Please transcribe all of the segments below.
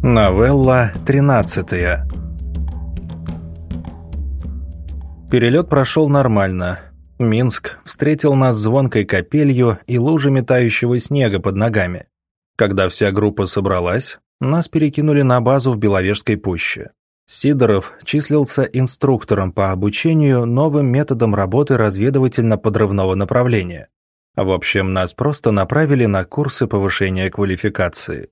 Новелла 13 Перелет прошел нормально. Минск встретил нас звонкой капелью и лужами тающего снега под ногами. Когда вся группа собралась, нас перекинули на базу в Беловежской пуще. Сидоров числился инструктором по обучению новым методам работы разведывательно-подрывного направления. В общем, нас просто направили на курсы повышения квалификации.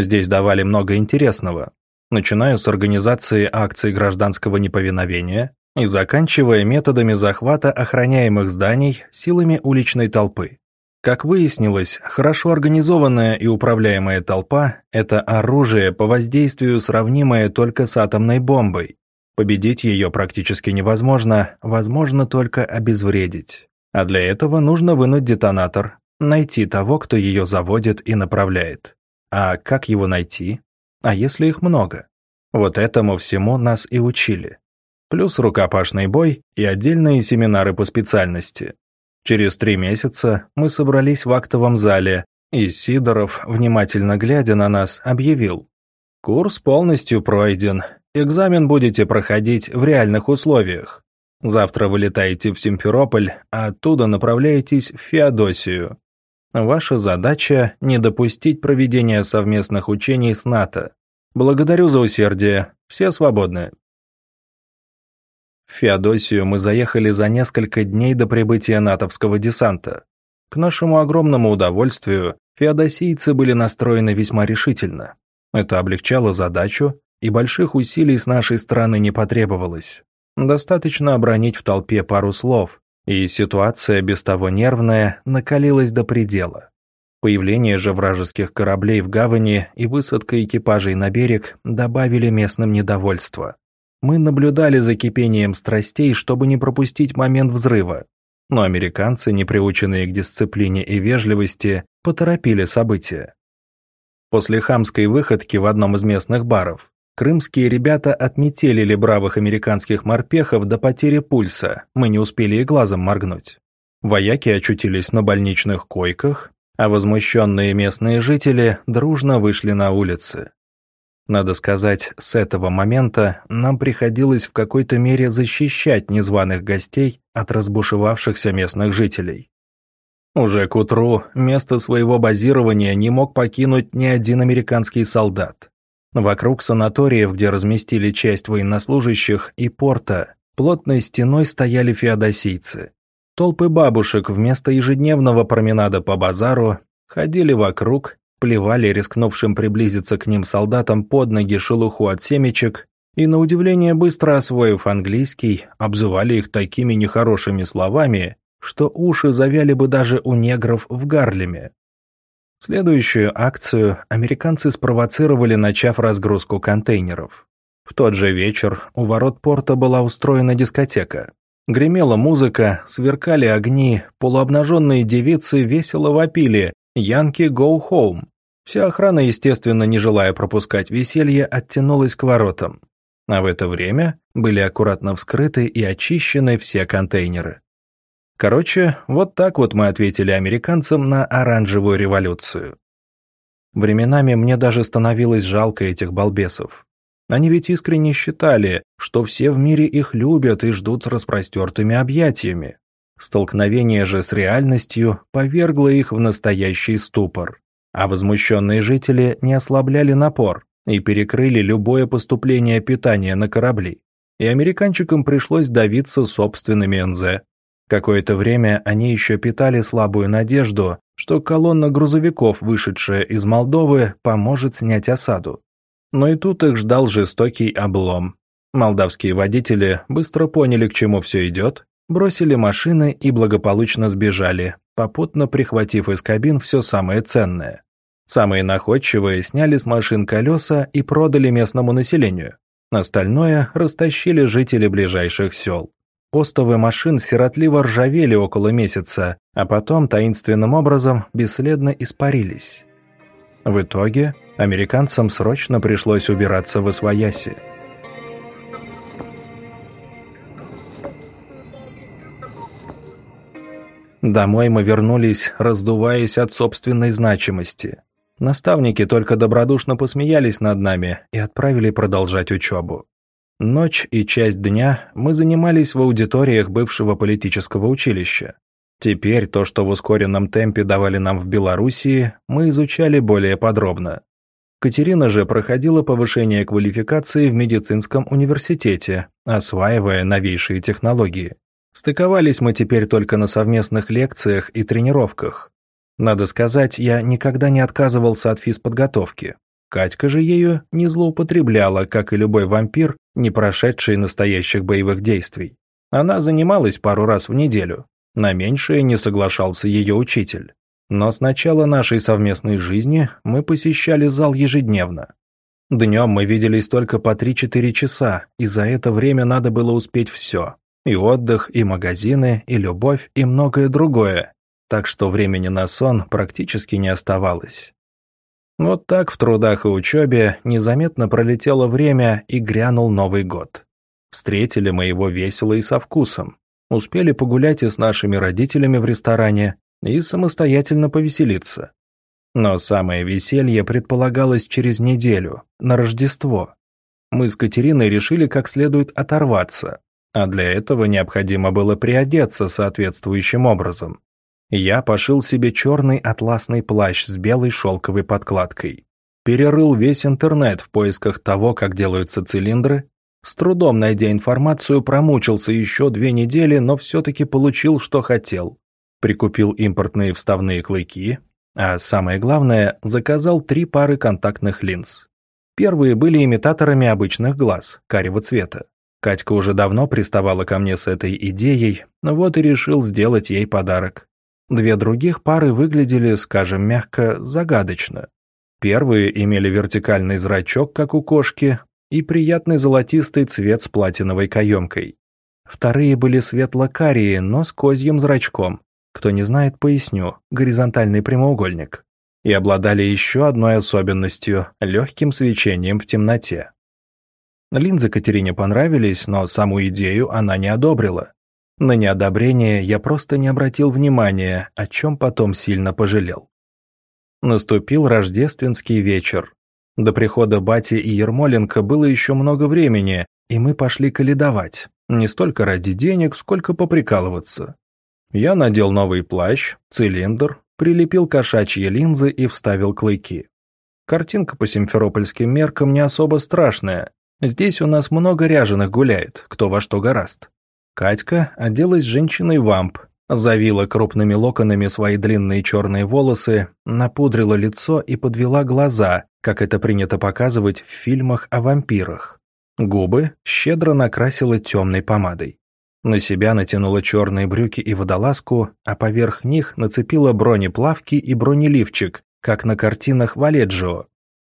Здесь давали много интересного, начиная с организации акций гражданского неповиновения и заканчивая методами захвата охраняемых зданий силами уличной толпы. Как выяснилось, хорошо организованная и управляемая толпа – это оружие по воздействию, сравнимое только с атомной бомбой. Победить ее практически невозможно, возможно только обезвредить. А для этого нужно вынуть детонатор, найти того, кто ее заводит и направляет. А как его найти? А если их много? Вот этому всему нас и учили. Плюс рукопашный бой и отдельные семинары по специальности. Через три месяца мы собрались в актовом зале, и Сидоров, внимательно глядя на нас, объявил. «Курс полностью пройден. Экзамен будете проходить в реальных условиях. Завтра вылетаете в Симферополь, а оттуда направляетесь в Феодосию. Ваша задача – не допустить проведения совместных учений с НАТО. Благодарю за усердие. Все свободны». В Феодосию мы заехали за несколько дней до прибытия натовского десанта. К нашему огромному удовольствию, феодосийцы были настроены весьма решительно. Это облегчало задачу, и больших усилий с нашей стороны не потребовалось. Достаточно обронить в толпе пару слов, и ситуация, без того нервная, накалилась до предела. Появление же вражеских кораблей в гавани и высадка экипажей на берег добавили местным недовольство. Мы наблюдали за кипением страстей, чтобы не пропустить момент взрыва. Но американцы, не приученные к дисциплине и вежливости, поторопили события. После хамской выходки в одном из местных баров крымские ребята отметелили бравых американских морпехов до потери пульса, мы не успели и глазом моргнуть. Вояки очутились на больничных койках, а возмущенные местные жители дружно вышли на улицы. Надо сказать, с этого момента нам приходилось в какой-то мере защищать незваных гостей от разбушевавшихся местных жителей. Уже к утру место своего базирования не мог покинуть ни один американский солдат. Вокруг санаториев, где разместили часть военнослужащих, и порта, плотной стеной стояли феодосийцы. Толпы бабушек вместо ежедневного променада по базару ходили вокруг плевали рискнувшим приблизиться к ним солдатам под ноги шелуху от семечек и, на удивление быстро освоив английский, обзывали их такими нехорошими словами, что уши завяли бы даже у негров в Гарлеме. Следующую акцию американцы спровоцировали, начав разгрузку контейнеров. В тот же вечер у ворот порта была устроена дискотека. Гремела музыка, сверкали огни, полуобнаженные девицы весело вопили «Янки, go home!». Вся охрана, естественно, не желая пропускать веселье, оттянулась к воротам. А в это время были аккуратно вскрыты и очищены все контейнеры. Короче, вот так вот мы ответили американцам на оранжевую революцию. Временами мне даже становилось жалко этих балбесов. Они ведь искренне считали, что все в мире их любят и ждут с распростертыми объятиями. Столкновение же с реальностью повергло их в настоящий ступор, а возмущенные жители не ослабляли напор и перекрыли любое поступление питания на корабли. И американчикам пришлось давиться собственными НЗ. Какое-то время они еще питали слабую надежду, что колонна грузовиков, вышедшая из Молдовы, поможет снять осаду. Но и тут их ждал жестокий облом. Молдавские водители быстро поняли, к чему все идет, бросили машины и благополучно сбежали, попутно прихватив из кабин все самое ценное. Самые находчивые сняли с машин колеса и продали местному населению. Остальное растащили жители ближайших сел. Остовы машин сиротливо ржавели около месяца, а потом таинственным образом бесследно испарились. В итоге американцам срочно пришлось убираться в Освояси. Домой мы вернулись, раздуваясь от собственной значимости. Наставники только добродушно посмеялись над нами и отправили продолжать учебу. Ночь и часть дня мы занимались в аудиториях бывшего политического училища. Теперь то, что в ускоренном темпе давали нам в Белоруссии, мы изучали более подробно. Катерина же проходила повышение квалификации в медицинском университете, осваивая новейшие технологии. Стыковались мы теперь только на совместных лекциях и тренировках. Надо сказать, я никогда не отказывался от физподготовки. Катька же ею не злоупотребляла, как и любой вампир, не прошедший настоящих боевых действий. Она занималась пару раз в неделю. На меньшее не соглашался ее учитель. Но с начала нашей совместной жизни мы посещали зал ежедневно. Днем мы виделись только по 3-4 часа, и за это время надо было успеть все. И отдых, и магазины, и любовь, и многое другое. Так что времени на сон практически не оставалось. Вот так в трудах и учебе незаметно пролетело время и грянул Новый год. Встретили мы его весело и со вкусом. Успели погулять и с нашими родителями в ресторане, и самостоятельно повеселиться. Но самое веселье предполагалось через неделю, на Рождество. Мы с Катериной решили как следует оторваться, а для этого необходимо было приодеться соответствующим образом. Я пошил себе черный атласный плащ с белой шелковой подкладкой. Перерыл весь интернет в поисках того, как делаются цилиндры. С трудом найдя информацию, промучился еще две недели, но все-таки получил, что хотел прикупил импортные вставные клыки, а самое главное, заказал три пары контактных линз. Первые были имитаторами обычных глаз, карего цвета. Катька уже давно приставала ко мне с этой идеей, вот и решил сделать ей подарок. Две других пары выглядели, скажем мягко, загадочно. Первые имели вертикальный зрачок, как у кошки, и приятный золотистый цвет с платиновой каемкой. Вторые были светло-карие, но с козьим зрачком, кто не знает, поясню. Горизонтальный прямоугольник. И обладали еще одной особенностью – легким свечением в темноте. Линзы Катерине понравились, но саму идею она не одобрила. На неодобрение я просто не обратил внимания, о чем потом сильно пожалел. Наступил рождественский вечер. До прихода Бати и Ермоленко было еще много времени, и мы пошли каледовать. Не столько ради денег, сколько поприкалываться. Я надел новый плащ, цилиндр, прилепил кошачьи линзы и вставил клыки. Картинка по симферопольским меркам не особо страшная. Здесь у нас много ряженых гуляет, кто во что гораст. Катька оделась женщиной-вамп, завила крупными локонами свои длинные черные волосы, напудрила лицо и подвела глаза, как это принято показывать в фильмах о вампирах. Губы щедро накрасила темной помадой. На себя натянула черные брюки и водолазку, а поверх них нацепила бронеплавки и бронеливчик, как на картинах Валеджио.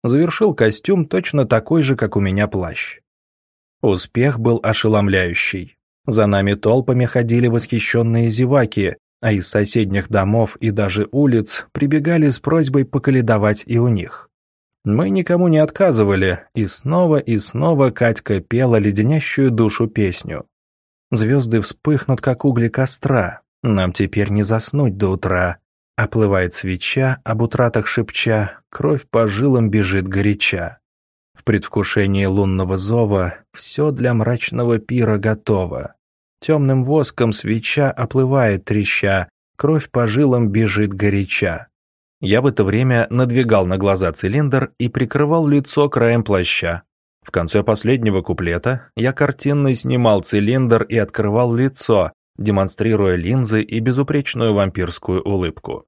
Завершил костюм точно такой же, как у меня плащ. Успех был ошеломляющий. За нами толпами ходили восхищенные зеваки, а из соседних домов и даже улиц прибегали с просьбой поколедовать и у них. Мы никому не отказывали, и снова и снова Катька пела леденящую душу песню. Звезды вспыхнут, как угли костра. Нам теперь не заснуть до утра. Оплывает свеча, об утратах шепча, Кровь по жилам бежит горяча. В предвкушении лунного зова Все для мрачного пира готово. Темным воском свеча оплывает треща, Кровь по жилам бежит горяча. Я в это время надвигал на глаза цилиндр и прикрывал лицо краем плаща. В конце последнего куплета я картинно снимал цилиндр и открывал лицо, демонстрируя линзы и безупречную вампирскую улыбку.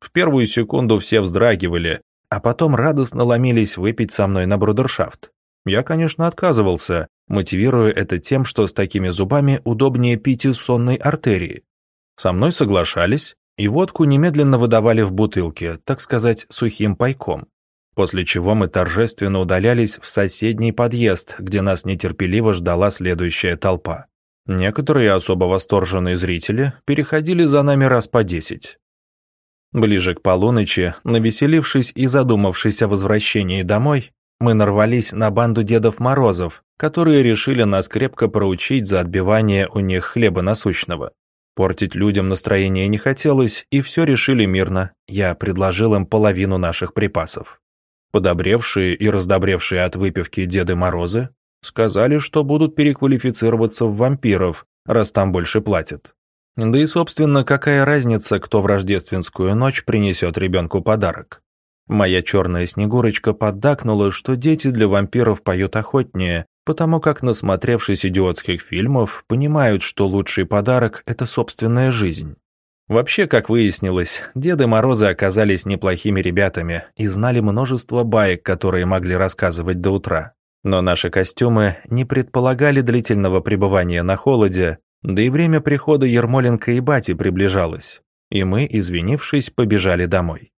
В первую секунду все вздрагивали, а потом радостно ломились выпить со мной на брудершафт. Я, конечно, отказывался, мотивируя это тем, что с такими зубами удобнее пить из сонной артерии. Со мной соглашались, и водку немедленно выдавали в бутылке, так сказать, сухим пайком после чего мы торжественно удалялись в соседний подъезд, где нас нетерпеливо ждала следующая толпа. Некоторые особо восторженные зрители переходили за нами раз по десять. Ближе к полуночи, навеселившись и задумавшись о возвращении домой, мы нарвались на банду Дедов Морозов, которые решили нас крепко проучить за отбивание у них хлеба насущного. Портить людям настроение не хотелось, и все решили мирно. Я предложил им половину наших припасов. Подобревшие и раздобревшие от выпивки Деды Морозы сказали, что будут переквалифицироваться в вампиров, раз там больше платят. Да и, собственно, какая разница, кто в рождественскую ночь принесет ребенку подарок. Моя черная снегурочка поддакнула, что дети для вампиров поют охотнее, потому как, насмотревшись идиотских фильмов, понимают, что лучший подарок – это собственная жизнь. Вообще, как выяснилось, Деды Морозы оказались неплохими ребятами и знали множество баек, которые могли рассказывать до утра. Но наши костюмы не предполагали длительного пребывания на холоде, да и время прихода Ермоленко и Бати приближалось, и мы, извинившись, побежали домой.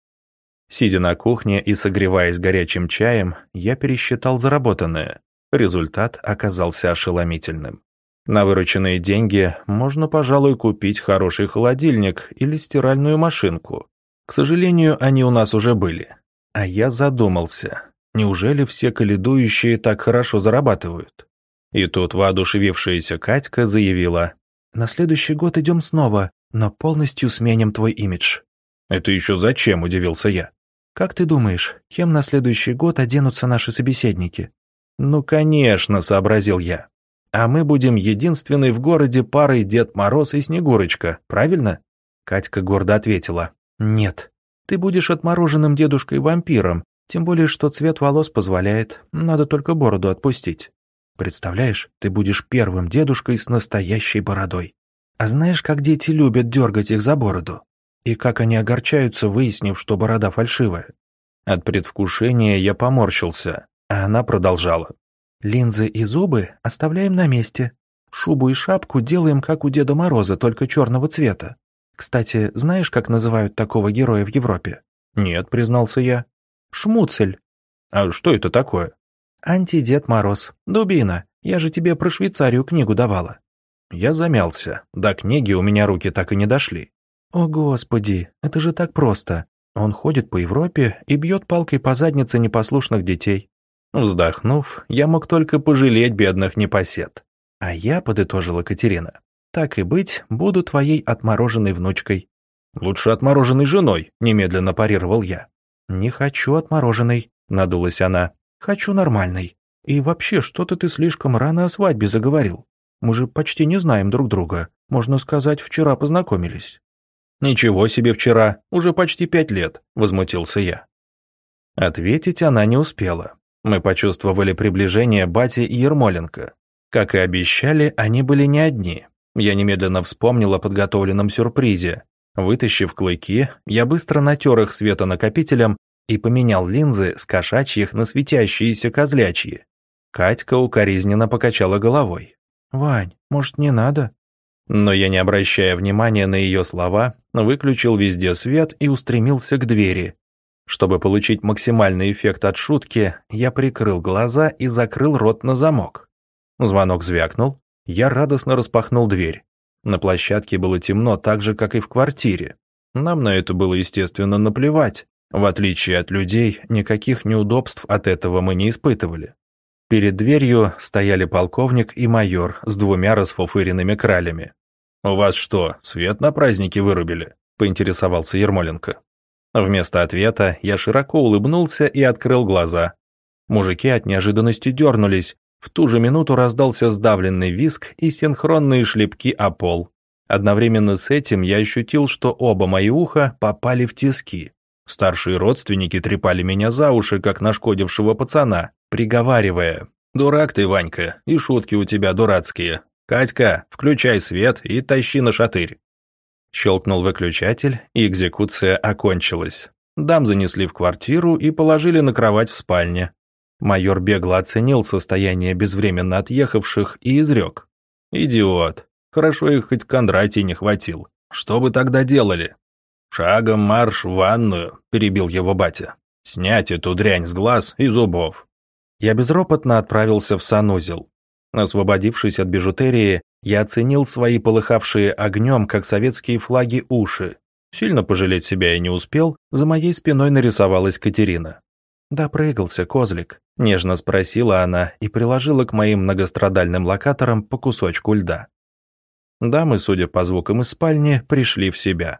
Сидя на кухне и согреваясь горячим чаем, я пересчитал заработанное. Результат оказался ошеломительным. На вырученные деньги можно, пожалуй, купить хороший холодильник или стиральную машинку. К сожалению, они у нас уже были. А я задумался, неужели все каледующие так хорошо зарабатывают? И тут воодушевившаяся Катька заявила, «На следующий год идем снова, но полностью сменим твой имидж». «Это еще зачем?» – удивился я. «Как ты думаешь, кем на следующий год оденутся наши собеседники?» «Ну, конечно», – сообразил я. А мы будем единственной в городе парой Дед Мороз и Снегурочка, правильно?» Катька гордо ответила. «Нет. Ты будешь отмороженным дедушкой-вампиром, тем более, что цвет волос позволяет, надо только бороду отпустить. Представляешь, ты будешь первым дедушкой с настоящей бородой. А знаешь, как дети любят дергать их за бороду? И как они огорчаются, выяснив, что борода фальшивая? От предвкушения я поморщился, а она продолжала. Линзы и зубы оставляем на месте. Шубу и шапку делаем, как у Деда Мороза, только черного цвета. Кстати, знаешь, как называют такого героя в Европе? Нет, признался я. Шмуцель. А что это такое? Анти-Дед Мороз. Дубина. Я же тебе про Швейцарию книгу давала. Я замялся. До книги у меня руки так и не дошли. О, Господи, это же так просто. Он ходит по Европе и бьет палкой по заднице непослушных детей. Вздохнув, я мог только пожалеть бедных непосед. А я, подытожила Катерина, так и быть, буду твоей отмороженной внучкой. Лучше отмороженной женой, немедленно парировал я. Не хочу отмороженной, надулась она. Хочу нормальной. И вообще, что-то ты слишком рано о свадьбе заговорил. Мы же почти не знаем друг друга. Можно сказать, вчера познакомились. «Ничего себе вчера, уже почти пять лет», — возмутился я. Ответить она не успела. Мы почувствовали приближение Бати и Ермоленко. Как и обещали, они были не одни. Я немедленно вспомнил о подготовленном сюрпризе. Вытащив клыки, я быстро натер их светонакопителем и поменял линзы с кошачьих на светящиеся козлячьи. Катька укоризненно покачала головой. «Вань, может, не надо?» Но я, не обращая внимания на ее слова, выключил везде свет и устремился к двери, чтобы получить максимальный эффект от шутки, я прикрыл глаза и закрыл рот на замок. Звонок звякнул, я радостно распахнул дверь. На площадке было темно так же, как и в квартире. Нам на это было, естественно, наплевать. В отличие от людей, никаких неудобств от этого мы не испытывали. Перед дверью стояли полковник и майор с двумя расфуфыренными кралями. «У вас что, свет на празднике вырубили?» – поинтересовался Ермоленко. Вместо ответа я широко улыбнулся и открыл глаза. Мужики от неожиданности дернулись. В ту же минуту раздался сдавленный виск и синхронные шлепки о пол. Одновременно с этим я ощутил, что оба мои уха попали в тиски. Старшие родственники трепали меня за уши, как нашкодившего пацана, приговаривая. «Дурак ты, Ванька, и шутки у тебя дурацкие. Катька, включай свет и тащи на шатырь». Щелкнул выключатель, и экзекуция окончилась. Дам занесли в квартиру и положили на кровать в спальне. Майор бегло оценил состояние безвременно отъехавших и изрек. «Идиот. Хорошо их хоть Кондратий не хватил. Что бы тогда делали?» «Шагом марш в ванную», — перебил его батя. «Снять эту дрянь с глаз и зубов». Я безропотно отправился в санузел. Освободившись от бижутерии, я оценил свои полыхавшие огнем, как советские флаги, уши. Сильно пожалеть себя я не успел, за моей спиной нарисовалась Катерина. «Допрыгался, козлик», — нежно спросила она и приложила к моим многострадальным локаторам по кусочку льда. Дамы, судя по звукам из спальни, пришли в себя.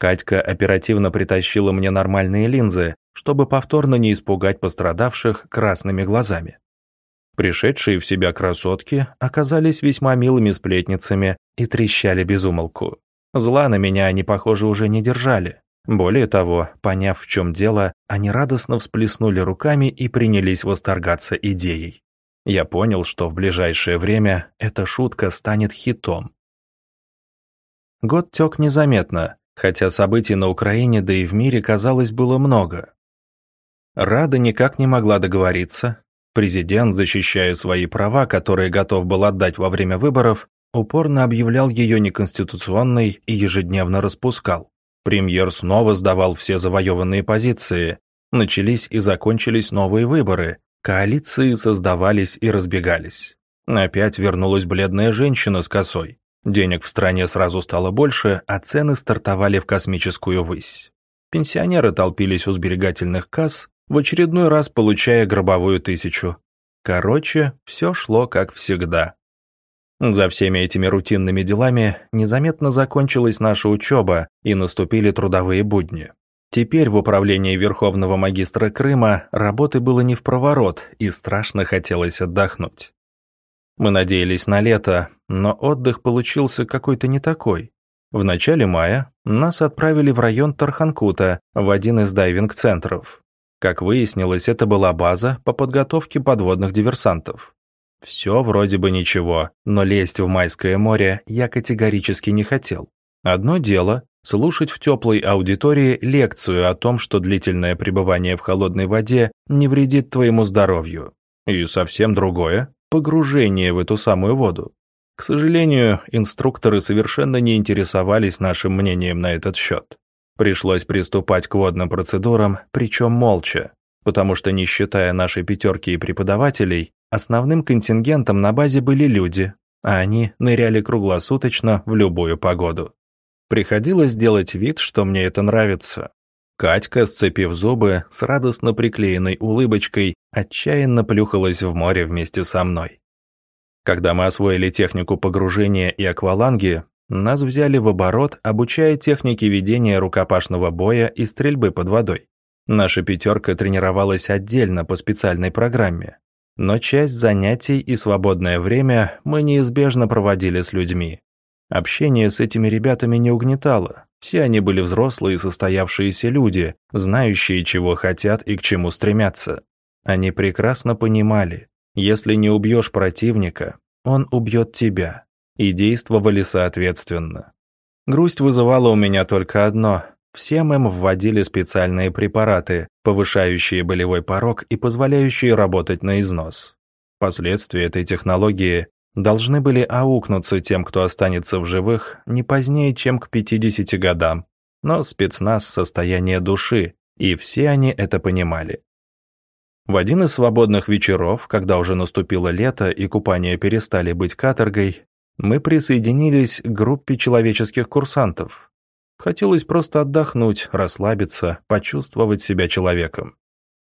Катька оперативно притащила мне нормальные линзы, чтобы повторно не испугать пострадавших красными глазами. Пришедшие в себя красотки оказались весьма милыми сплетницами и трещали без умолку. Зла на меня они, похоже, уже не держали. Более того, поняв, в чем дело, они радостно всплеснули руками и принялись восторгаться идеей. Я понял, что в ближайшее время эта шутка станет хитом. Год тек незаметно, хотя событий на Украине, да и в мире, казалось, было много. Рада никак не могла договориться. Президент, защищая свои права, которые готов был отдать во время выборов, упорно объявлял ее неконституционной и ежедневно распускал. Премьер снова сдавал все завоеванные позиции. Начались и закончились новые выборы. Коалиции создавались и разбегались. Опять вернулась бледная женщина с косой. Денег в стране сразу стало больше, а цены стартовали в космическую высь. Пенсионеры толпились у сберегательных касс, в очередной раз получая гробовую тысячу. Короче, все шло как всегда. За всеми этими рутинными делами незаметно закончилась наша учеба и наступили трудовые будни. Теперь в управлении Верховного магистра Крыма работы было не в проворот и страшно хотелось отдохнуть. Мы надеялись на лето, но отдых получился какой-то не такой. В начале мая нас отправили в район Тарханкута, в один из дайвинг-центров. Как выяснилось, это была база по подготовке подводных диверсантов. Все вроде бы ничего, но лезть в майское море я категорически не хотел. Одно дело – слушать в теплой аудитории лекцию о том, что длительное пребывание в холодной воде не вредит твоему здоровью. И совсем другое – погружение в эту самую воду. К сожалению, инструкторы совершенно не интересовались нашим мнением на этот счет. Пришлось приступать к водным процедурам, причем молча, потому что, не считая нашей пятерки и преподавателей, Основным контингентом на базе были люди, а они ныряли круглосуточно в любую погоду. Приходилось делать вид, что мне это нравится. Катька, сцепив зубы, с радостно приклеенной улыбочкой, отчаянно плюхалась в море вместе со мной. Когда мы освоили технику погружения и акваланги, нас взяли в оборот, обучая технике ведения рукопашного боя и стрельбы под водой. Наша пятерка тренировалась отдельно по специальной программе, но часть занятий и свободное время мы неизбежно проводили с людьми. Общение с этими ребятами не угнетало. Все они были взрослые состоявшиеся люди, знающие, чего хотят и к чему стремятся. Они прекрасно понимали, если не убьешь противника, он убьет тебя, и действовали соответственно. Грусть вызывала у меня только одно Всем им вводили специальные препараты, повышающие болевой порог и позволяющие работать на износ. Последствия этой технологии должны были аукнуться тем, кто останется в живых, не позднее, чем к 50 годам. Но спецназ – состояние души, и все они это понимали. В один из свободных вечеров, когда уже наступило лето и купания перестали быть каторгой, мы присоединились к группе человеческих курсантов, Хотелось просто отдохнуть, расслабиться, почувствовать себя человеком.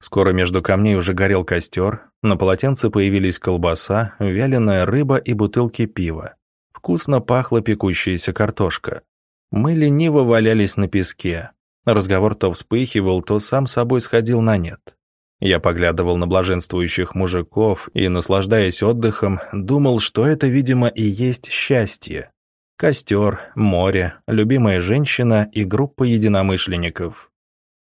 Скоро между камней уже горел костер, на полотенце появились колбаса, вяленая рыба и бутылки пива. Вкусно пахла пекущаяся картошка. Мы лениво валялись на песке. Разговор то вспыхивал, то сам собой сходил на нет. Я поглядывал на блаженствующих мужиков и, наслаждаясь отдыхом, думал, что это, видимо, и есть счастье. Костер, море, любимая женщина и группа единомышленников.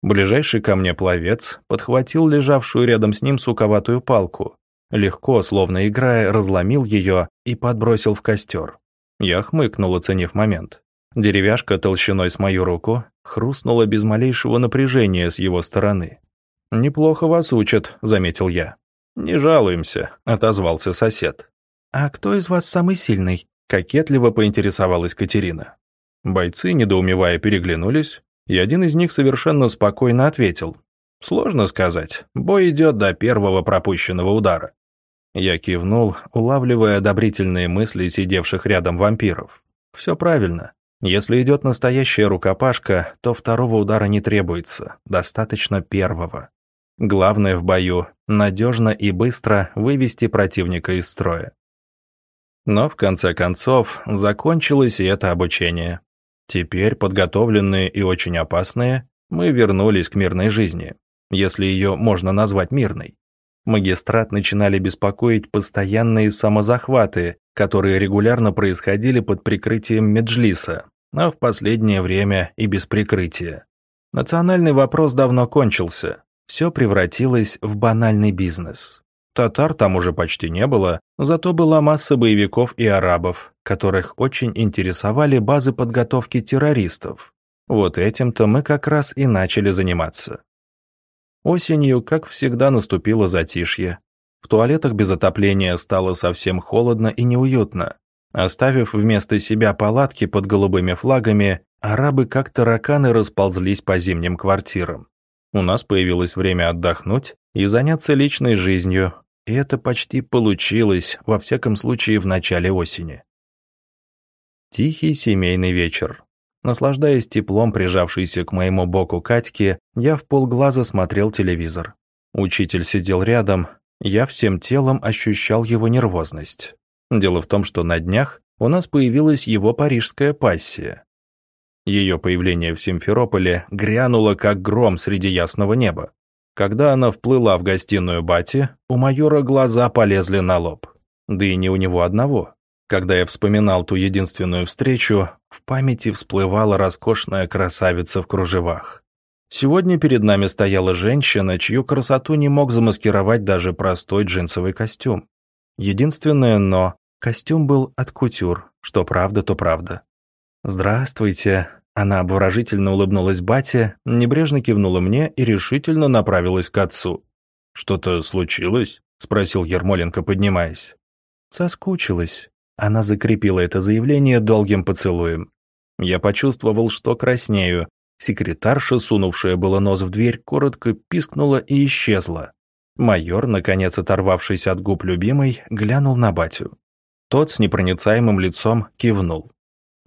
Ближайший ко мне пловец подхватил лежавшую рядом с ним суковатую палку. Легко, словно играя, разломил ее и подбросил в костер. Я хмыкнул, оценив момент. Деревяшка толщиной с мою руку хрустнула без малейшего напряжения с его стороны. «Неплохо вас учат», — заметил я. «Не жалуемся», — отозвался сосед. «А кто из вас самый сильный?» Кокетливо поинтересовалась Катерина. Бойцы, недоумевая, переглянулись, и один из них совершенно спокойно ответил. «Сложно сказать. Бой идет до первого пропущенного удара». Я кивнул, улавливая одобрительные мысли сидевших рядом вампиров. «Все правильно. Если идет настоящая рукопашка, то второго удара не требуется, достаточно первого. Главное в бою – надежно и быстро вывести противника из строя. Но в конце концов закончилось и это обучение. Теперь, подготовленные и очень опасные, мы вернулись к мирной жизни, если ее можно назвать мирной. Магистрат начинали беспокоить постоянные самозахваты, которые регулярно происходили под прикрытием Меджлиса, а в последнее время и без прикрытия. Национальный вопрос давно кончился, все превратилось в банальный бизнес. Татар там уже почти не было, зато была масса боевиков и арабов, которых очень интересовали базы подготовки террористов. Вот этим-то мы как раз и начали заниматься. Осенью, как всегда, наступило затишье. В туалетах без отопления стало совсем холодно и неуютно. Оставив вместо себя палатки под голубыми флагами, арабы как тараканы расползлись по зимним квартирам. У нас появилось время отдохнуть и заняться личной жизнью, и это почти получилось, во всяком случае, в начале осени. Тихий семейный вечер. Наслаждаясь теплом прижавшейся к моему боку Катьки, я в полглаза смотрел телевизор. Учитель сидел рядом, я всем телом ощущал его нервозность. Дело в том, что на днях у нас появилась его парижская пассия. Ее появление в Симферополе грянуло как гром среди ясного неба. Когда она вплыла в гостиную Бати, у майора глаза полезли на лоб. Да и не у него одного. Когда я вспоминал ту единственную встречу, в памяти всплывала роскошная красавица в кружевах. Сегодня перед нами стояла женщина, чью красоту не мог замаскировать даже простой джинсовый костюм. Единственное «но» — костюм был от кутюр, что правда, то правда. «Здравствуйте», она обворожительно улыбнулась бате, небрежно кивнула мне и решительно направилась к отцу. «Что-то случилось?» — спросил Ермоленко, поднимаясь. «Соскучилась». Она закрепила это заявление долгим поцелуем. Я почувствовал, что краснею. Секретарша, сунувшая было нос в дверь, коротко пискнула и исчезла. Майор, наконец оторвавшись от губ любимой, глянул на батю. Тот с непроницаемым лицом кивнул.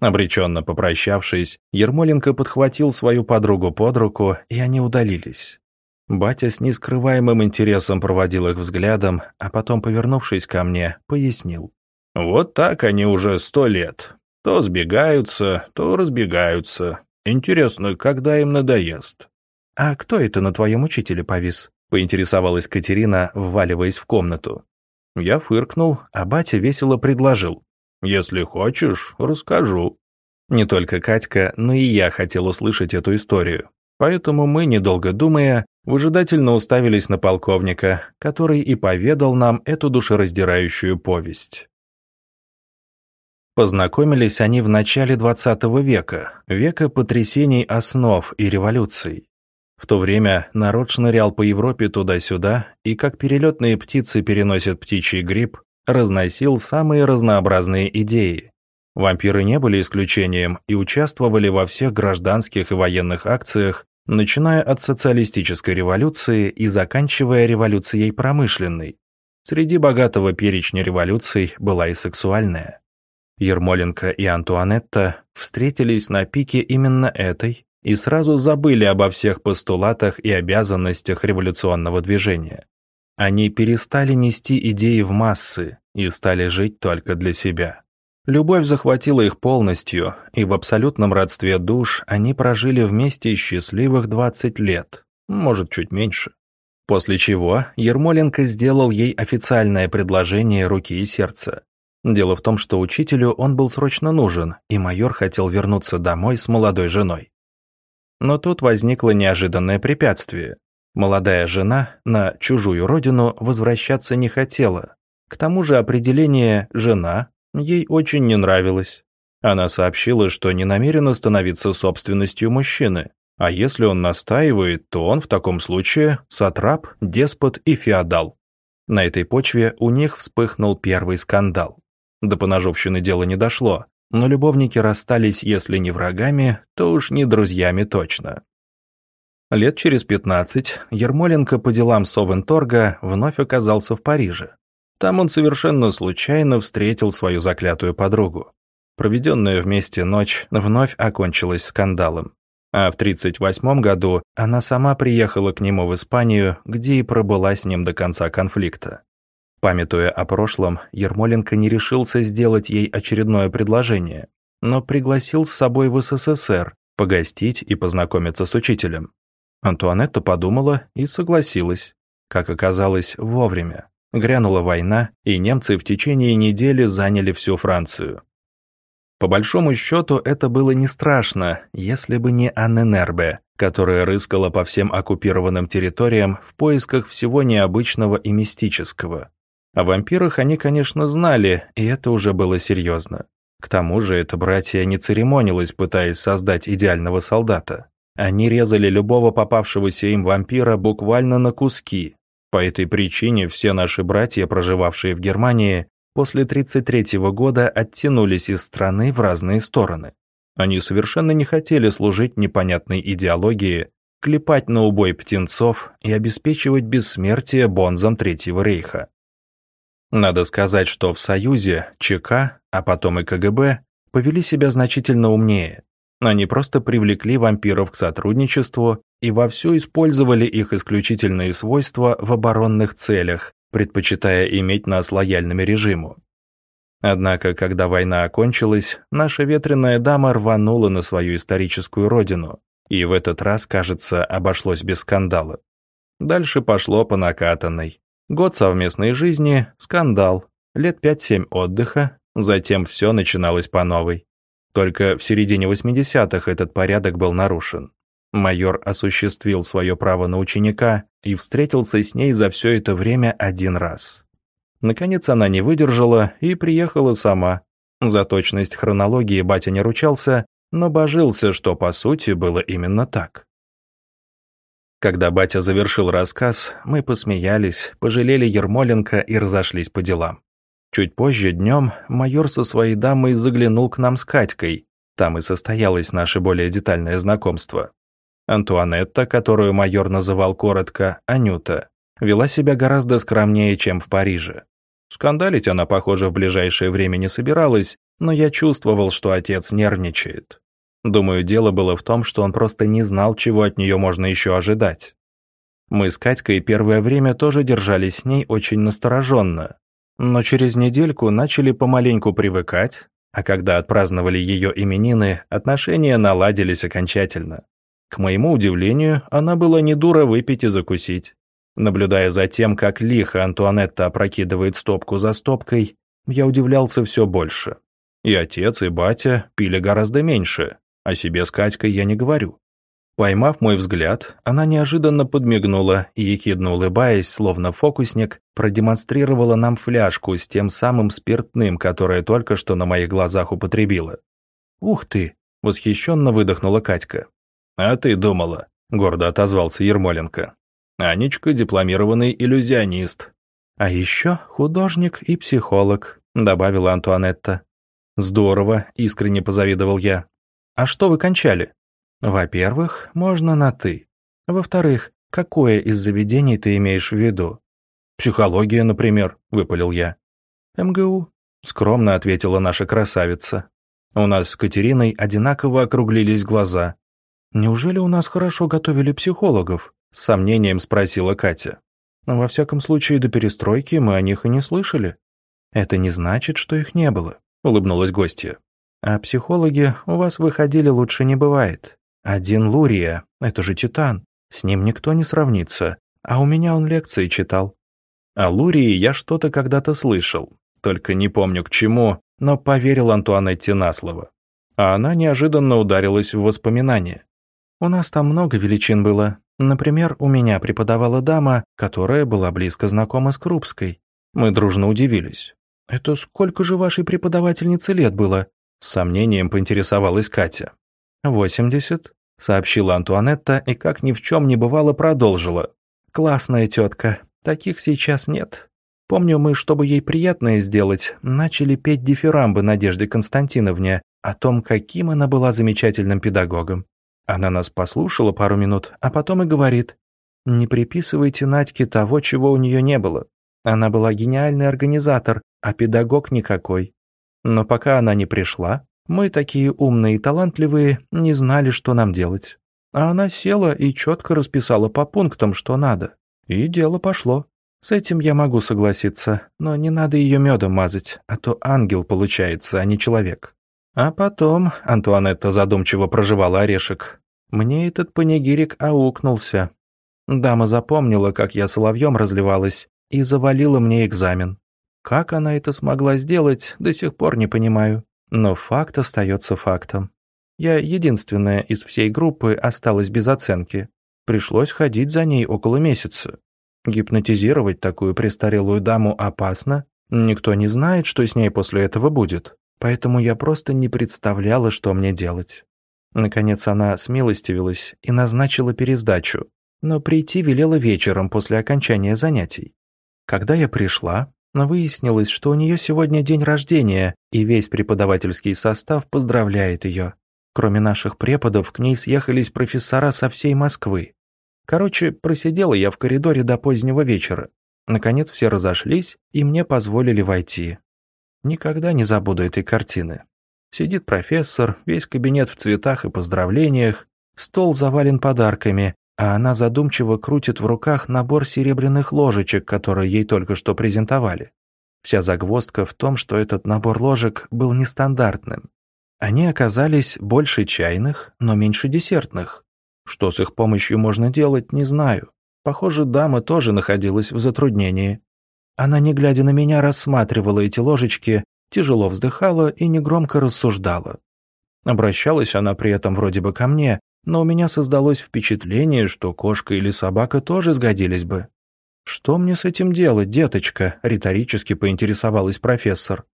Обреченно попрощавшись, Ермоленко подхватил свою подругу под руку, и они удалились. Батя с нескрываемым интересом проводил их взглядом, а потом, повернувшись ко мне, пояснил. «Вот так они уже сто лет. То сбегаются, то разбегаются. Интересно, когда им надоест?» «А кто это на твоем учителе повис?» — поинтересовалась Катерина, вваливаясь в комнату. Я фыркнул, а батя весело предложил. Если хочешь, расскажу». Не только Катька, но и я хотел услышать эту историю. Поэтому мы, недолго думая, выжидательно уставились на полковника, который и поведал нам эту душераздирающую повесть. Познакомились они в начале XX века, века потрясений основ и революций. В то время народ шнырял по Европе туда-сюда, и как перелетные птицы переносят птичий грипп, разносил самые разнообразные идеи. Вампиры не были исключением и участвовали во всех гражданских и военных акциях, начиная от социалистической революции и заканчивая революцией промышленной. Среди богатого перечня революций была и сексуальная. Ермоленко и Антуанетта встретились на пике именно этой и сразу забыли обо всех постулатах и обязанностях революционного движения. Они перестали нести идеи в массы и стали жить только для себя. Любовь захватила их полностью, и в абсолютном родстве душ они прожили вместе счастливых 20 лет, может, чуть меньше. После чего Ермоленко сделал ей официальное предложение руки и сердца. Дело в том, что учителю он был срочно нужен, и майор хотел вернуться домой с молодой женой. Но тут возникло неожиданное препятствие. Молодая жена на чужую родину возвращаться не хотела. К тому же определение «жена» ей очень не нравилось. Она сообщила, что не намерена становиться собственностью мужчины, а если он настаивает, то он в таком случае сатрап, деспот и феодал. На этой почве у них вспыхнул первый скандал. До поножовщины дело не дошло, но любовники расстались, если не врагами, то уж не друзьями точно. Лет через пятнадцать Ермоленко по делам Совенторга вновь оказался в Париже. Там он совершенно случайно встретил свою заклятую подругу. Проведенная вместе ночь вновь окончилась скандалом. А в 1938 году она сама приехала к нему в Испанию, где и пробыла с ним до конца конфликта. Памятуя о прошлом, Ермоленко не решился сделать ей очередное предложение, но пригласил с собой в СССР погостить и познакомиться с учителем. Антуанетта подумала и согласилась. Как оказалось, вовремя. Грянула война, и немцы в течение недели заняли всю Францию. По большому счету, это было не страшно, если бы не Анненербе, которая рыскала по всем оккупированным территориям в поисках всего необычного и мистического. О вампирах они, конечно, знали, и это уже было серьезно. К тому же это братья не церемонилось, пытаясь создать идеального солдата. Они резали любого попавшегося им вампира буквально на куски. По этой причине все наши братья, проживавшие в Германии, после 1933 года оттянулись из страны в разные стороны. Они совершенно не хотели служить непонятной идеологии, клепать на убой птенцов и обеспечивать бессмертие бонзам Третьего рейха. Надо сказать, что в Союзе ЧК, а потом и КГБ, повели себя значительно умнее. Они просто привлекли вампиров к сотрудничеству и вовсю использовали их исключительные свойства в оборонных целях, предпочитая иметь нас лояльными режиму. Однако, когда война окончилась, наша ветреная дама рванула на свою историческую родину, и в этот раз, кажется, обошлось без скандала. Дальше пошло по накатанной. Год совместной жизни, скандал, лет пять-семь отдыха, затем все начиналось по новой. Только в середине 80-х этот порядок был нарушен. Майор осуществил свое право на ученика и встретился с ней за все это время один раз. Наконец она не выдержала и приехала сама. За точность хронологии батя не ручался, но божился, что по сути было именно так. Когда батя завершил рассказ, мы посмеялись, пожалели Ермоленко и разошлись по делам. Чуть позже днем майор со своей дамой заглянул к нам с Катькой. Там и состоялось наше более детальное знакомство. Антуанетта, которую майор называл коротко Анюта, вела себя гораздо скромнее, чем в Париже. Скандалить она, похоже, в ближайшее время не собиралась, но я чувствовал, что отец нервничает. Думаю, дело было в том, что он просто не знал, чего от нее можно еще ожидать. Мы с Катькой первое время тоже держались с ней очень настороженно, но через недельку начали помаленьку привыкать, а когда отпраздновали ее именины, отношения наладились окончательно. К моему удивлению, она была не дура выпить и закусить. Наблюдая за тем, как лихо Антуанетта опрокидывает стопку за стопкой, я удивлялся все больше. И отец, и батя пили гораздо меньше, о себе с Катькой я не говорю. Поймав мой взгляд, она неожиданно подмигнула и, ехидно улыбаясь, словно фокусник, продемонстрировала нам фляжку с тем самым спиртным, которое только что на моих глазах употребила. «Ух ты!» — восхищенно выдохнула Катька. «А ты думала», — гордо отозвался Ермоленко. «Анечка — дипломированный иллюзионист». «А еще художник и психолог», — добавила Антуанетта. «Здорово», — искренне позавидовал я. «А что вы кончали?» «Во-первых, можно на «ты». Во-вторых, какое из заведений ты имеешь в виду?» «Психология, например», — выпалил я. «МГУ», — скромно ответила наша красавица. У нас с Катериной одинаково округлились глаза. «Неужели у нас хорошо готовили психологов?» — с сомнением спросила Катя. «Во всяком случае, до перестройки мы о них и не слышали». «Это не значит, что их не было», — улыбнулась гостья. А психологи у вас выходили лучше не бывает. Один Лурия, это же Титан, с ним никто не сравнится, а у меня он лекции читал. О Лурии я что-то когда-то слышал, только не помню к чему, но поверил Антуанетте на слово. А она неожиданно ударилась в воспоминания. У нас там много величин было. Например, у меня преподавала дама, которая была близко знакома с Крупской. Мы дружно удивились. «Это сколько же вашей преподавательнице лет было?» С сомнением поинтересовалась Катя. «Восемьдесят», — сообщила Антуанетта и, как ни в чем не бывало, продолжила. «Классная тетка. Таких сейчас нет. Помню, мы, чтобы ей приятное сделать, начали петь дифирамбы Надежде Константиновне о том, каким она была замечательным педагогом. Она нас послушала пару минут, а потом и говорит, «Не приписывайте Надьке того, чего у нее не было. Она была гениальный организатор, а педагог никакой. Но пока она не пришла, мы, такие умные и талантливые, не знали, что нам делать. А она села и четко расписала по пунктам, что надо. И дело пошло. С этим я могу согласиться, но не надо ее медом мазать, а то ангел получается, а не человек. А потом Антуанетта задумчиво проживала орешек. Мне этот панигирик аукнулся. Дама запомнила, как я соловьем разливалась, и завалила мне экзамен. Как она это смогла сделать, до сих пор не понимаю. Но факт остается фактом. Я единственная из всей группы осталась без оценки. Пришлось ходить за ней около месяца. Гипнотизировать такую престарелую даму опасно. Никто не знает, что с ней после этого будет. Поэтому я просто не представляла, что мне делать. Наконец она смилостивилась и назначила пересдачу, но прийти велела вечером после окончания занятий. Когда я пришла, выяснилось, что у нее сегодня день рождения, и весь преподавательский состав поздравляет ее. Кроме наших преподов, к ней съехались профессора со всей Москвы. Короче, просидела я в коридоре до позднего вечера. Наконец все разошлись, и мне позволили войти. Никогда не забуду этой картины. Сидит профессор, весь кабинет в цветах и поздравлениях, стол завален подарками, а она задумчиво крутит в руках набор серебряных ложечек, которые ей только что презентовали. Вся загвоздка в том, что этот набор ложек был нестандартным. Они оказались больше чайных, но меньше десертных. Что с их помощью можно делать, не знаю. Похоже, дама тоже находилась в затруднении. Она, не глядя на меня, рассматривала эти ложечки, тяжело вздыхала и негромко рассуждала. Обращалась она при этом вроде бы ко мне, но у меня создалось впечатление, что кошка или собака тоже сгодились бы. «Что мне с этим делать, деточка?» – риторически поинтересовалась профессор.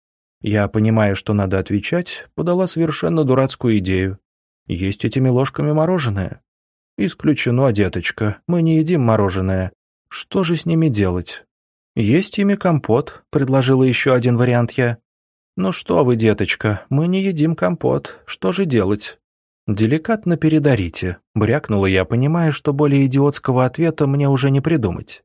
Я, понимая, что надо отвечать, подала совершенно дурацкую идею. Есть этими ложками мороженое. «Исключено, деточка, мы не едим мороженое. Что же с ними делать?» «Есть ими компот», — предложила еще один вариант я. «Ну что вы, деточка, мы не едим компот. Что же делать?» «Деликатно передарите», — брякнула я, понимая, что более идиотского ответа мне уже не придумать.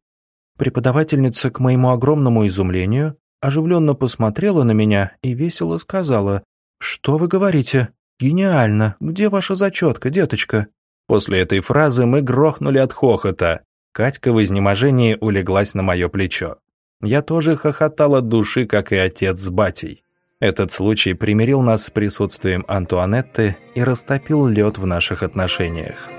Преподавательница, к моему огромному изумлению, оживленно посмотрела на меня и весело сказала, «Что вы говорите? Гениально! Где ваша зачетка, деточка?» После этой фразы мы грохнули от хохота. Катька в изнеможении улеглась на мое плечо. Я тоже хохотал от души, как и отец с батей. Этот случай примирил нас с присутствием Антуанетты и растопил лед в наших отношениях.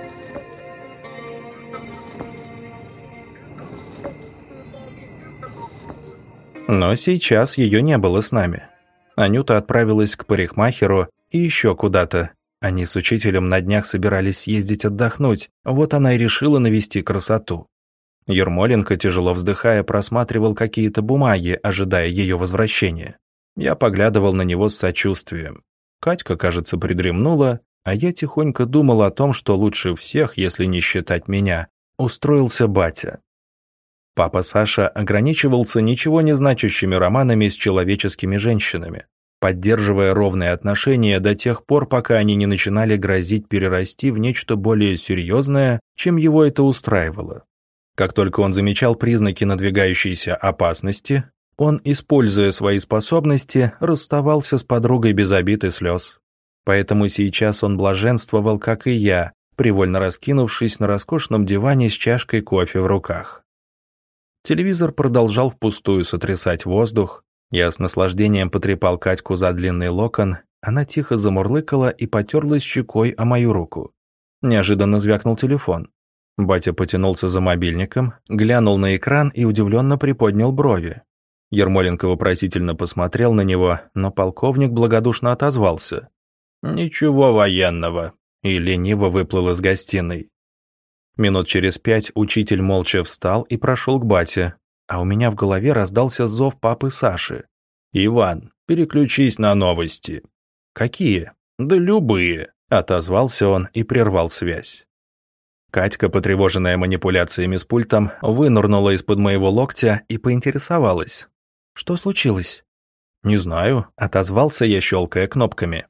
Но сейчас ее не было с нами. Анюта отправилась к парикмахеру и еще куда-то, они с учителем на днях собирались съездить отдохнуть, вот она и решила навести красоту. Ермоленко, тяжело вздыхая, просматривал какие-то бумаги, ожидая ее возвращения. Я поглядывал на него с сочувствием. Катька, кажется, придремнула, а я тихонько думал о том, что лучше всех, если не считать меня, устроился батя. Папа Саша ограничивался ничего не значащими романами с человеческими женщинами поддерживая ровные отношения до тех пор, пока они не начинали грозить перерасти в нечто более серьезное, чем его это устраивало. Как только он замечал признаки надвигающейся опасности, он, используя свои способности, расставался с подругой без обид и слез. Поэтому сейчас он блаженствовал, как и я, привольно раскинувшись на роскошном диване с чашкой кофе в руках. Телевизор продолжал впустую сотрясать воздух, я с наслаждением потрепал Катьку за длинный локон, она тихо замурлыкала и потерлась щекой о мою руку. Неожиданно звякнул телефон. Батя потянулся за мобильником, глянул на экран и удивленно приподнял брови. Ермоленко вопросительно посмотрел на него, но полковник благодушно отозвался. «Ничего военного», и лениво выплыл из гостиной. Минут через пять учитель молча встал и прошел к бате, а у меня в голове раздался зов папы Саши. «Иван, переключись на новости». «Какие?» «Да любые», — отозвался он и прервал связь. Катька, потревоженная манипуляциями с пультом, вынырнула из-под моего локтя и поинтересовалась. «Что случилось?» «Не знаю», — отозвался я, щелкая кнопками.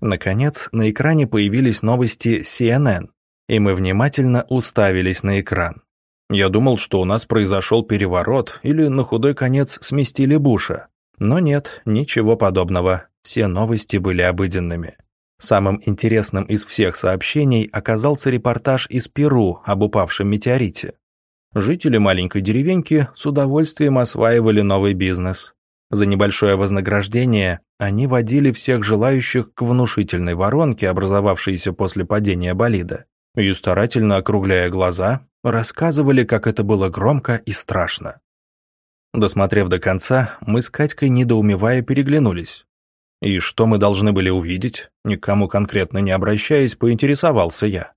Наконец, на экране появились новости CNN, и мы внимательно уставились на экран. Я думал, что у нас произошел переворот или на худой конец сместили Буша. Но нет, ничего подобного. Все новости были обыденными. Самым интересным из всех сообщений оказался репортаж из Перу об упавшем метеорите. Жители маленькой деревеньки с удовольствием осваивали новый бизнес. За небольшое вознаграждение они водили всех желающих к внушительной воронке, образовавшейся после падения болида, и, старательно округляя глаза, рассказывали, как это было громко и страшно. Досмотрев до конца, мы с Катькой, недоумевая, переглянулись. И что мы должны были увидеть, никому конкретно не обращаясь, поинтересовался я.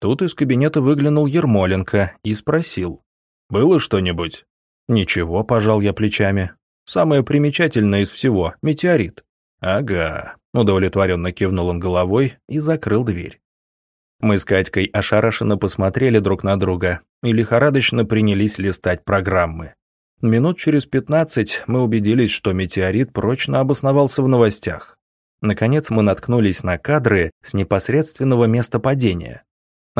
Тут из кабинета выглянул Ермоленко и спросил. «Было что-нибудь?» «Ничего», — пожал я плечами. «Самое примечательное из всего — метеорит». «Ага», — удовлетворенно кивнул он головой и закрыл дверь. Мы с Катькой ошарашенно посмотрели друг на друга и лихорадочно принялись листать программы. Минут через пятнадцать мы убедились, что метеорит прочно обосновался в новостях. Наконец мы наткнулись на кадры с непосредственного места падения.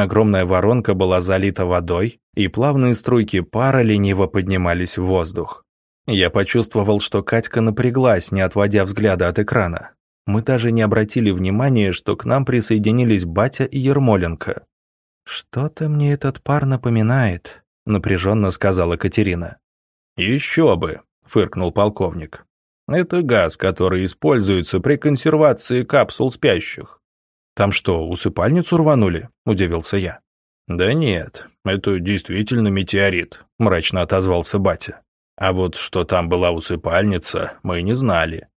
Огромная воронка была залита водой, и плавные струйки пара лениво поднимались в воздух. Я почувствовал, что Катька напряглась, не отводя взгляда от экрана. Мы даже не обратили внимания, что к нам присоединились Батя и Ермоленко. «Что-то мне этот пар напоминает», — напряженно сказала Катерина. «Еще бы», — фыркнул полковник. «Это газ, который используется при консервации капсул спящих». «Там что, усыпальницу рванули?» — удивился я. «Да нет, это действительно метеорит», — мрачно отозвался батя. «А вот что там была усыпальница, мы не знали».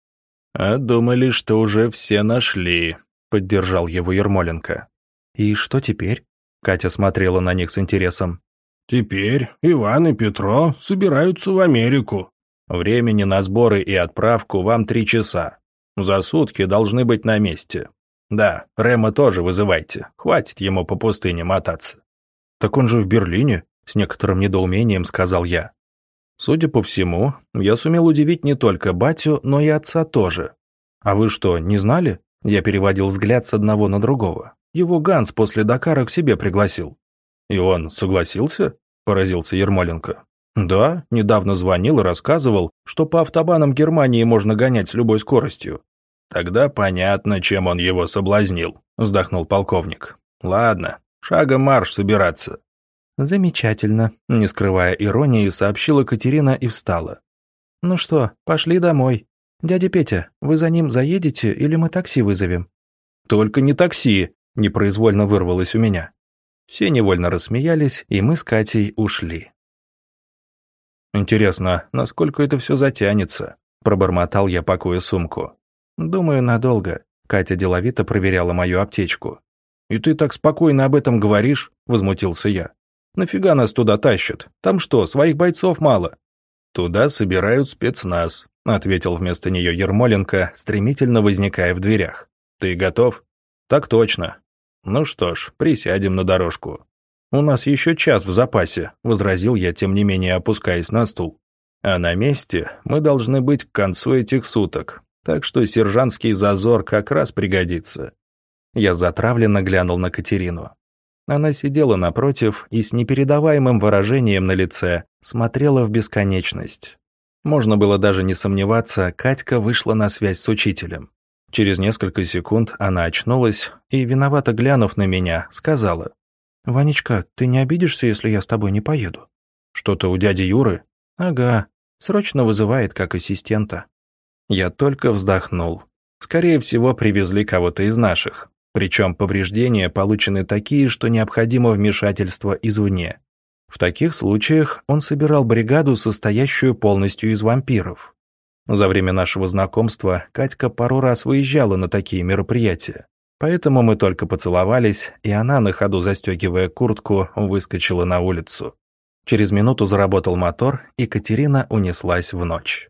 «А думали, что уже все нашли», — поддержал его Ермоленко. «И что теперь?» — Катя смотрела на них с интересом. Теперь Иван и Петро собираются в Америку. Времени на сборы и отправку вам три часа. За сутки должны быть на месте. Да, Рема тоже вызывайте. Хватит ему по пустыне мотаться. Так он же в Берлине, с некоторым недоумением сказал я. Судя по всему, я сумел удивить не только батю, но и отца тоже. А вы что, не знали? Я переводил взгляд с одного на другого. Его Ганс после Дакара к себе пригласил. «И он согласился?» – поразился Ермоленко. «Да, недавно звонил и рассказывал, что по автобанам Германии можно гонять с любой скоростью». «Тогда понятно, чем он его соблазнил», – вздохнул полковник. «Ладно, шагом марш собираться». «Замечательно», – не скрывая иронии, сообщила Катерина и встала. «Ну что, пошли домой. Дядя Петя, вы за ним заедете или мы такси вызовем?» «Только не такси», – непроизвольно вырвалось у меня. Все невольно рассмеялись, и мы с Катей ушли. «Интересно, насколько это все затянется?» – пробормотал я, пакуя сумку. «Думаю, надолго». Катя деловито проверяла мою аптечку. «И ты так спокойно об этом говоришь?» – возмутился я. «Нафига нас туда тащат? Там что, своих бойцов мало?» «Туда собирают спецназ», – ответил вместо нее Ермоленко, стремительно возникая в дверях. «Ты готов?» «Так точно. «Ну что ж, присядем на дорожку». «У нас еще час в запасе», — возразил я, тем не менее опускаясь на стул. «А на месте мы должны быть к концу этих суток, так что сержантский зазор как раз пригодится». Я затравленно глянул на Катерину. Она сидела напротив и с непередаваемым выражением на лице смотрела в бесконечность. Можно было даже не сомневаться, Катька вышла на связь с учителем. Через несколько секунд она очнулась и, виновато глянув на меня, сказала. «Ванечка, ты не обидишься, если я с тобой не поеду?» «Что-то у дяди Юры?» «Ага, срочно вызывает как ассистента». Я только вздохнул. Скорее всего, привезли кого-то из наших. Причем повреждения получены такие, что необходимо вмешательство извне. В таких случаях он собирал бригаду, состоящую полностью из вампиров. За время нашего знакомства Катька пару раз выезжала на такие мероприятия. Поэтому мы только поцеловались, и она, на ходу застегивая куртку, выскочила на улицу. Через минуту заработал мотор, и Катерина унеслась в ночь.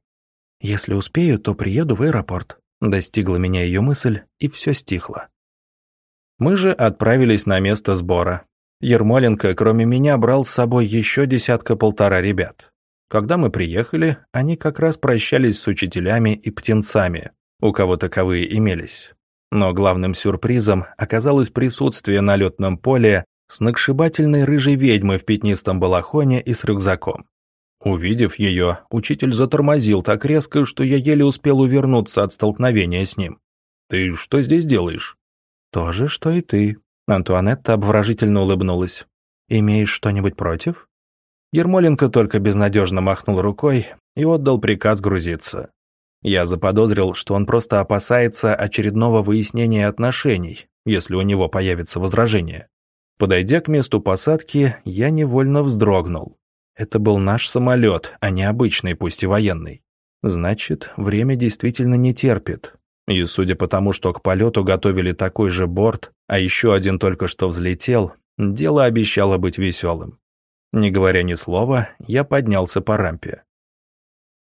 «Если успею, то приеду в аэропорт», — достигла меня ее мысль, и все стихло. Мы же отправились на место сбора. Ермоленко, кроме меня, брал с собой еще десятка-полтора ребят. Когда мы приехали, они как раз прощались с учителями и птенцами, у кого таковые имелись. Но главным сюрпризом оказалось присутствие на летном поле сногсшибательной рыжей ведьмы в пятнистом балахоне и с рюкзаком. Увидев ее, учитель затормозил так резко, что я еле успел увернуться от столкновения с ним. «Ты что здесь делаешь?» «То же, что и ты», — Антуанетта обворожительно улыбнулась. «Имеешь что-нибудь против?» Ермоленко только безнадежно махнул рукой и отдал приказ грузиться. Я заподозрил, что он просто опасается очередного выяснения отношений, если у него появится возражение. Подойдя к месту посадки, я невольно вздрогнул. Это был наш самолет, а не обычный, пусть и военный. Значит, время действительно не терпит. И судя по тому, что к полету готовили такой же борт, а еще один только что взлетел, дело обещало быть веселым. Не говоря ни слова, я поднялся по рампе.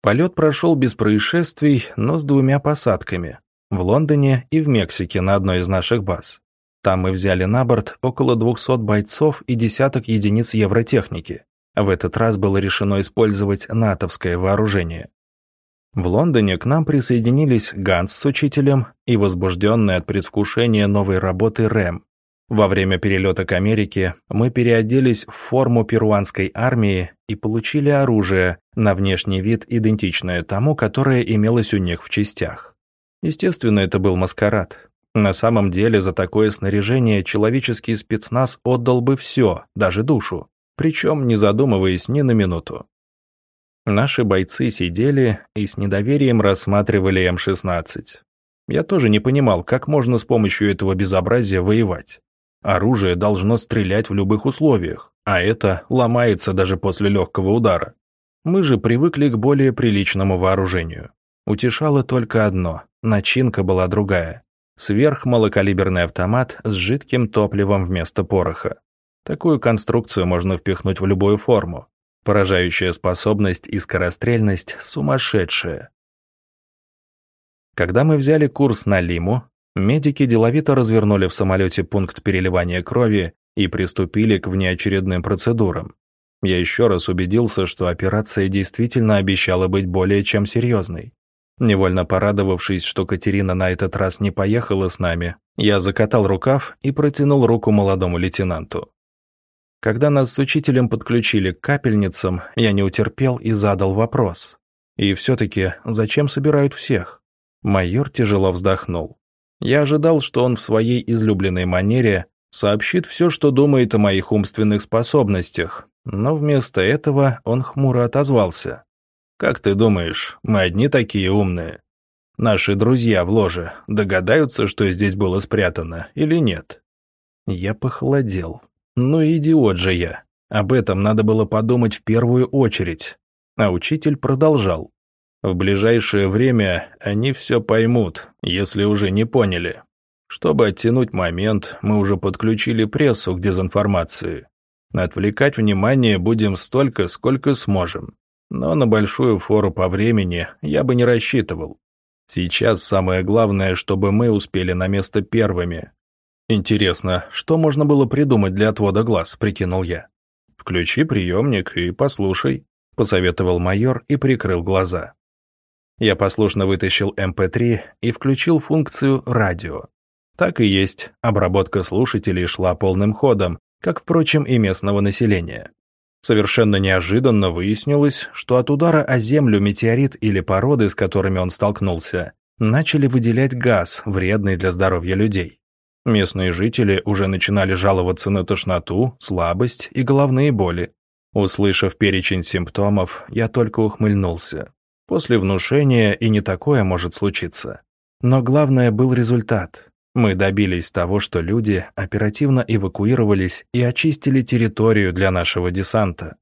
Полет прошел без происшествий, но с двумя посадками. В Лондоне и в Мексике на одной из наших баз. Там мы взяли на борт около 200 бойцов и десяток единиц евротехники. В этот раз было решено использовать натовское вооружение. В Лондоне к нам присоединились Ганс с учителем и возбужденный от предвкушения новой работы Рэм. Во время перелета к Америке мы переоделись в форму перуанской армии и получили оружие, на внешний вид идентичное тому, которое имелось у них в частях. Естественно, это был маскарад. На самом деле за такое снаряжение человеческий спецназ отдал бы все, даже душу причем не задумываясь ни на минуту. Наши бойцы сидели и с недоверием рассматривали М-16. Я тоже не понимал, как можно с помощью этого безобразия воевать. Оружие должно стрелять в любых условиях, а это ломается даже после легкого удара. Мы же привыкли к более приличному вооружению. Утешало только одно – начинка была другая. Сверхмалокалиберный автомат с жидким топливом вместо пороха. Такую конструкцию можно впихнуть в любую форму. Поражающая способность и скорострельность сумасшедшая. Когда мы взяли курс на Лиму, медики деловито развернули в самолете пункт переливания крови и приступили к внеочередным процедурам. Я еще раз убедился, что операция действительно обещала быть более чем серьезной. Невольно порадовавшись, что Катерина на этот раз не поехала с нами, я закатал рукав и протянул руку молодому лейтенанту. Когда нас с учителем подключили к капельницам, я не утерпел и задал вопрос. И все-таки, зачем собирают всех? Майор тяжело вздохнул. Я ожидал, что он в своей излюбленной манере сообщит все, что думает о моих умственных способностях, но вместо этого он хмуро отозвался. «Как ты думаешь, мы одни такие умные? Наши друзья в ложе догадаются, что здесь было спрятано, или нет?» Я похолодел. Ну идиот же я. Об этом надо было подумать в первую очередь. А учитель продолжал. В ближайшее время они все поймут, если уже не поняли. Чтобы оттянуть момент, мы уже подключили прессу к дезинформации. Отвлекать внимание будем столько, сколько сможем. Но на большую фору по времени я бы не рассчитывал. Сейчас самое главное, чтобы мы успели на место первыми, «Интересно, что можно было придумать для отвода глаз?» – прикинул я. «Включи приемник и послушай», – посоветовал майор и прикрыл глаза. Я послушно вытащил MP3 эм и включил функцию «радио». Так и есть, обработка слушателей шла полным ходом, как, впрочем, и местного населения. Совершенно неожиданно выяснилось, что от удара о землю метеорит или породы, с которыми он столкнулся, начали выделять газ, вредный для здоровья людей. Местные жители уже начинали жаловаться на тошноту, слабость и головные боли. Услышав перечень симптомов, я только ухмыльнулся. После внушения и не такое может случиться. Но главное был результат. Мы добились того, что люди оперативно эвакуировались и очистили территорию для нашего десанта.